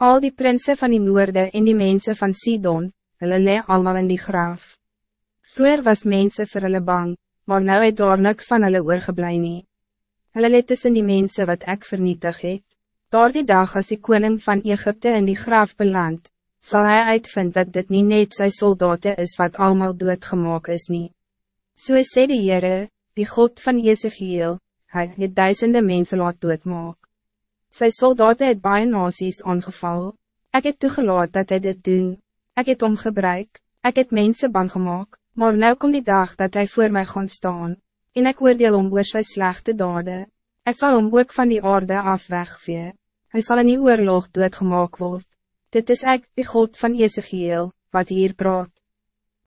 Al die prinsen van die noorde en die mensen van Sidon, hulle lee allemaal in die graaf. Vroeger was mensen vir hulle bang, maar nou het daar niks van hulle oorgeblij nie. Hulle lee tussen die mensen wat ik vernietig het. Door die dag als die koning van Egypte in die graaf beland, zal hij uitvinden dat dit niet net zijn soldaten is wat allemaal doodgemaak is nie. So sê die Heere, die God van Ezekiel, hij het duisende mensen laat doodmaak. Sy soldaten het baie nasies aangeval. Ik het toegelaat dat hij dit doen. Ik het omgebruik. Ik het mensen bang gemaakt. Maar nu komt die dag dat hij voor mij gaan staan. En ik oordeel om oor sy slechte dade. Ik zal om ook van die aarde af wegvee. Hij zal in die oorlog doodgemaak word. Dit is ik, die God van Ezekiel, wat hier praat.